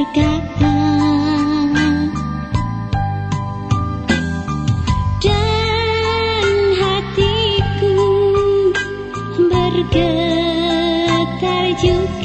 berkata Dan hatiku bergetar juga.